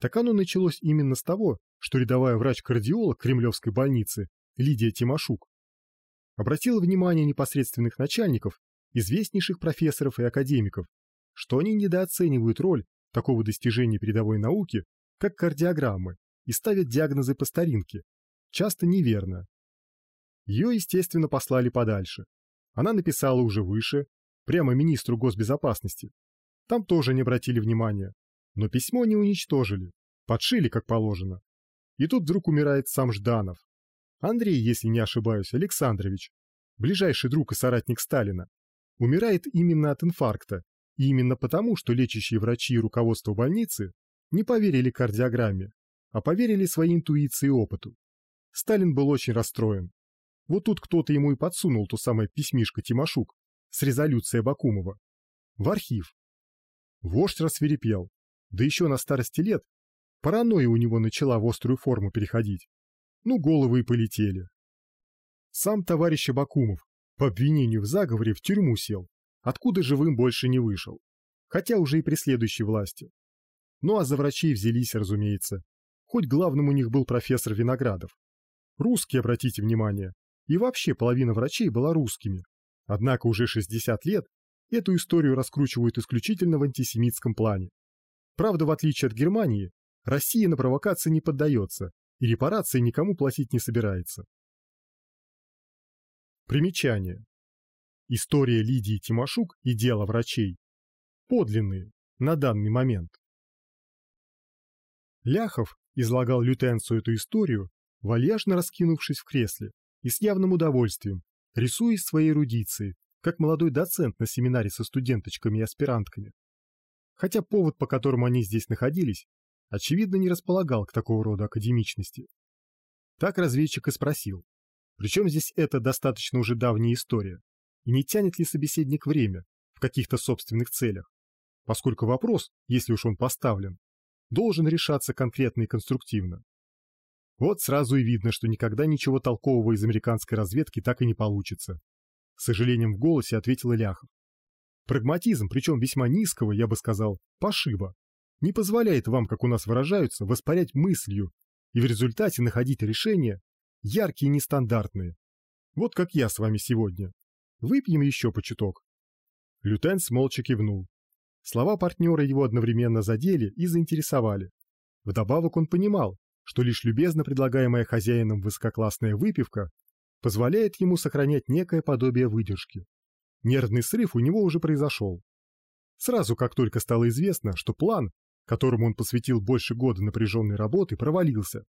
Так оно началось именно с того, что рядовая врач-кардиолог Кремлевской больницы Лидия Тимошук обратила внимание непосредственных начальников, известнейших профессоров и академиков, что они недооценивают роль такого достижения передовой науки, как кардиограммы, и ставят диагнозы по старинке, часто неверно. Ее, естественно, послали подальше. Она написала уже выше, прямо министру госбезопасности. Там тоже не обратили внимания, но письмо не уничтожили, подшили как положено. И тут вдруг умирает сам Жданов. Андрей, если не ошибаюсь, Александрович, ближайший друг и соратник Сталина, умирает именно от инфаркта, и именно потому, что лечащие врачи и руководство больницы не поверили кардиограмме, а поверили своей интуиции и опыту. Сталин был очень расстроен. Вот тут кто-то ему и подсунул то самое письмишко Тимошук с резолюцией Абакумова. В архив. Вождь рассверепел. Да еще на старости лет паранойя у него начала в острую форму переходить. Ну, головы и полетели. Сам товарищ Абакумов по обвинению в заговоре в тюрьму сел, откуда живым больше не вышел, хотя уже и при следующей власти. Ну а за врачей взялись, разумеется. Хоть главным у них был профессор Виноградов. Русские, обратите внимание, и вообще половина врачей была русскими. Однако уже 60 лет эту историю раскручивают исключительно в антисемитском плане. Правда, в отличие от Германии, Россия на провокации не поддается и репарации никому платить не собирается. Примечание. История Лидии Тимошук и дело врачей. Подлинные, на данный момент. Ляхов излагал лютенцу эту историю, вальяжно раскинувшись в кресле и с явным удовольствием, рисуясь своей эрудицией, как молодой доцент на семинаре со студенточками и аспирантками. Хотя повод, по которому они здесь находились, очевидно, не располагал к такого рода академичности. Так разведчик и спросил, причем здесь это достаточно уже давняя история, и не тянет ли собеседник время в каких-то собственных целях, поскольку вопрос, если уж он поставлен, должен решаться конкретно и конструктивно. Вот сразу и видно, что никогда ничего толкового из американской разведки так и не получится. С сожалением в голосе ответил Ляхов. Прагматизм, причем весьма низкого, я бы сказал, пошиба, не позволяет вам, как у нас выражаются, воспарять мыслью и в результате находить решения яркие и нестандартные. Вот как я с вами сегодня. Выпьем еще по чуток. Лютенс молча кивнул. Слова партнера его одновременно задели и заинтересовали. Вдобавок он понимал, что лишь любезно предлагаемая хозяином высококлассная выпивка позволяет ему сохранять некое подобие выдержки. Нервный срыв у него уже произошел. Сразу как только стало известно, что план, которому он посвятил больше года напряженной работы, провалился.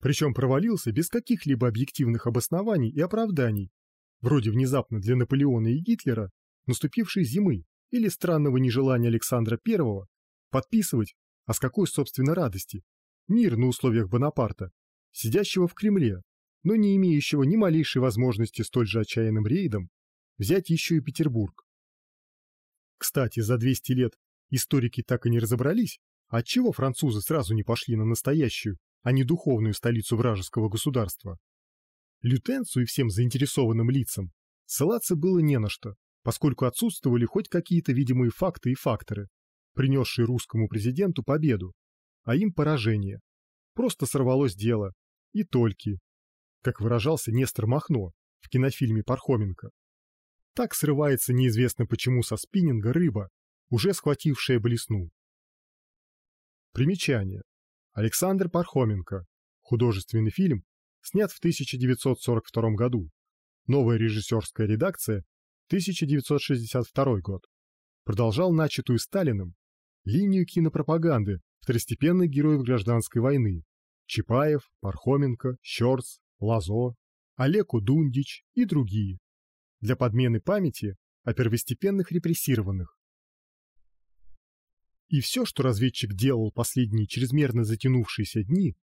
Причем провалился без каких-либо объективных обоснований и оправданий, вроде внезапно для Наполеона и Гитлера наступившей зимы или странного нежелания Александра I подписывать, а с какой, собственно, радости, мир на условиях Бонапарта, сидящего в Кремле, но не имеющего ни малейшей возможности столь же отчаянным рейдом взять еще и Петербург. Кстати, за 200 лет историки так и не разобрались, отчего французы сразу не пошли на настоящую, а не духовную столицу вражеского государства. Лютенцу и всем заинтересованным лицам ссылаться было не на что, поскольку отсутствовали хоть какие-то видимые факты и факторы, принесшие русскому президенту победу, а им поражение. Просто сорвалось дело. И только. Как выражался Нестор Махно в кинофильме Пархоменко. Так срывается неизвестно почему со спиннинга рыба, уже схватившая блесну. Примечание. Александр Пархоменко. Художественный фильм, снят в 1942 году. Новая режиссерская редакция 1962 год. Продолжал начатую Сталиным линию кинопропаганды второстепенных героев гражданской войны Чапаев, Пархоменко, Щорц, Лазо, Олег Удундич и другие для подмены памяти о первостепенных репрессированных. И все, что разведчик делал последние чрезмерно затянувшиеся дни,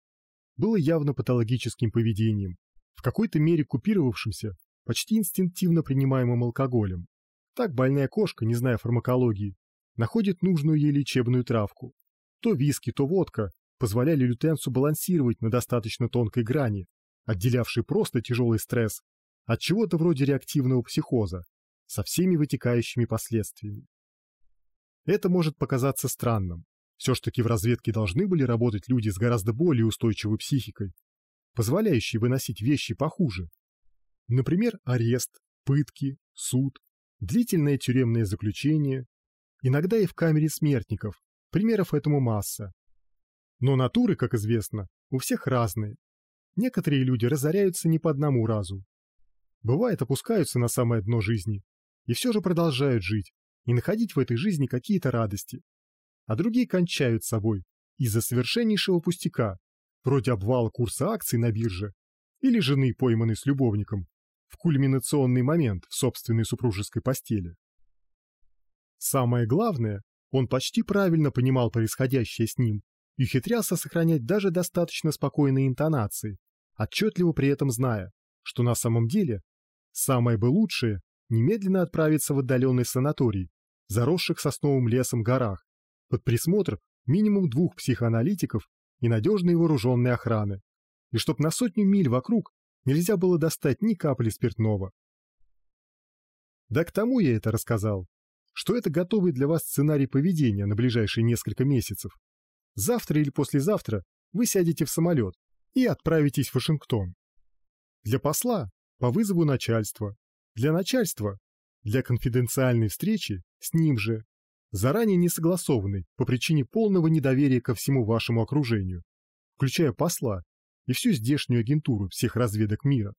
было явно патологическим поведением, в какой-то мере купировавшимся почти инстинктивно принимаемым алкоголем. Так больная кошка, не зная фармакологии, находит нужную ей лечебную травку. То виски, то водка позволяли лютенцу балансировать на достаточно тонкой грани, отделявшей просто тяжелый стресс от чего-то вроде реактивного психоза со всеми вытекающими последствиями. Это может показаться странным. Все ж таки в разведке должны были работать люди с гораздо более устойчивой психикой, позволяющие выносить вещи похуже, Например, арест, пытки, суд, длительное тюремное заключение, иногда и в камере смертников, примеров этому масса. Но натуры, как известно, у всех разные. Некоторые люди разоряются не по одному разу. Бывает, опускаются на самое дно жизни и все же продолжают жить и находить в этой жизни какие-то радости. А другие кончают собой из-за совершеннейшего пустяка, вроде обвала курса акций на бирже или жены, пойманной с любовником, в кульминационный момент в собственной супружеской постели. Самое главное, он почти правильно понимал происходящее с ним и хитрялся сохранять даже достаточно спокойные интонации, отчетливо при этом зная, что на самом деле самое бы лучшее немедленно отправиться в отдаленный санаторий, заросших сосновым лесом горах, под присмотр минимум двух психоаналитиков и надежной вооруженной охраны, и чтоб на сотню миль вокруг нельзя было достать ни капли спиртного. Да к тому я это рассказал, что это готовый для вас сценарий поведения на ближайшие несколько месяцев. Завтра или послезавтра вы сядете в самолет и отправитесь в Вашингтон. Для посла – по вызову начальства, для начальства – для конфиденциальной встречи с ним же, заранее не согласованной по причине полного недоверия ко всему вашему окружению, включая посла и всю здешнюю агентуру всех разведок мира.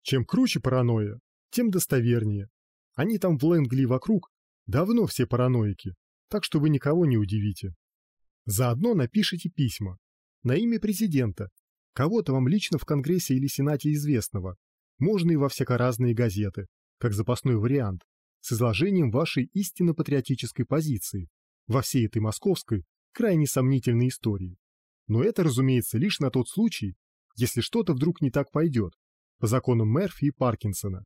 Чем круче паранойя, тем достовернее. Они там в Лэнгли вокруг давно все параноики, так что вы никого не удивите. Заодно напишите письма на имя президента, кого-то вам лично в Конгрессе или Сенате известного, можно и во всякоразные газеты, как запасной вариант, с изложением вашей истинно патриотической позиции во всей этой московской, крайне сомнительной истории. Но это, разумеется, лишь на тот случай, если что-то вдруг не так пойдет, по законам Мерфи и Паркинсона.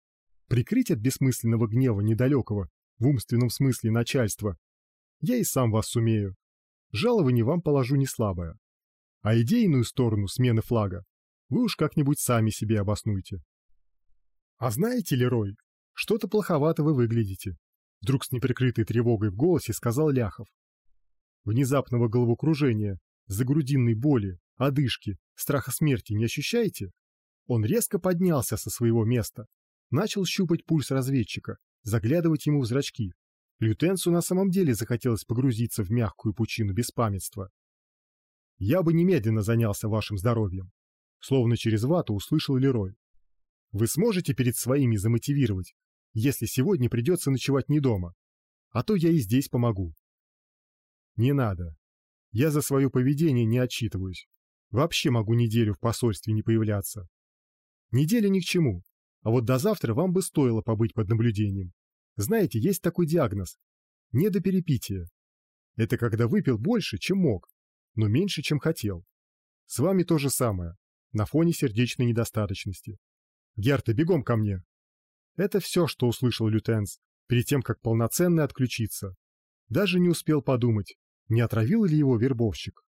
Прикрыть от бессмысленного гнева недалекого, в умственном смысле начальства, я и сам вас сумею. Жалование вам положу не слабое. А идейную сторону смены флага вы уж как-нибудь сами себе обоснуйте. А знаете, Лерой, что-то плоховато вы выглядите, вдруг с неприкрытой тревогой в голосе сказал Ляхов. Внезапного головокружения, загрудинной боли, одышки, страха смерти не ощущаете? Он резко поднялся со своего места, начал щупать пульс разведчика, заглядывать ему в зрачки. Лютенцу на самом деле захотелось погрузиться в мягкую пучину беспамятства. «Я бы немедленно занялся вашим здоровьем», словно через вату услышал Лерой. «Вы сможете перед своими замотивировать, если сегодня придется ночевать не дома, а то я и здесь помогу». «Не надо. Я за свое поведение не отчитываюсь. Вообще могу неделю в посольстве не появляться. Неделя ни к чему, а вот до завтра вам бы стоило побыть под наблюдением. Знаете, есть такой диагноз – недоперепитие. Это когда выпил больше, чем мог, но меньше, чем хотел. С вами то же самое, на фоне сердечной недостаточности. Герта, бегом ко мне. Это все, что услышал лютенс, перед тем, как полноценно отключиться. Даже не успел подумать, не отравил ли его вербовщик.